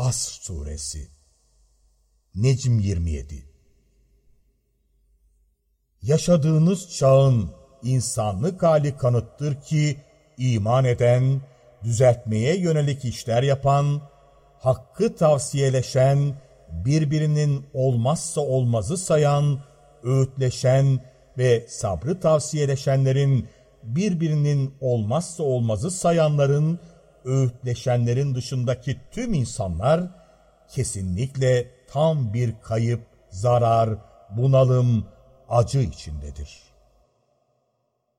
Asr Suresi. Necm 27 Yaşadığınız çağın insanlık hali kanıttır ki iman eden, düzeltmeye yönelik işler yapan, hakkı tavsiyeleşen, birbirinin olmazsa olmazı sayan, öğütleşen ve sabrı tavsiyeleşenlerin birbirinin olmazsa olmazı sayanların, öğütleşenlerin dışındaki tüm insanlar kesinlikle tam bir kayıp, zarar, bunalım, acı içindedir.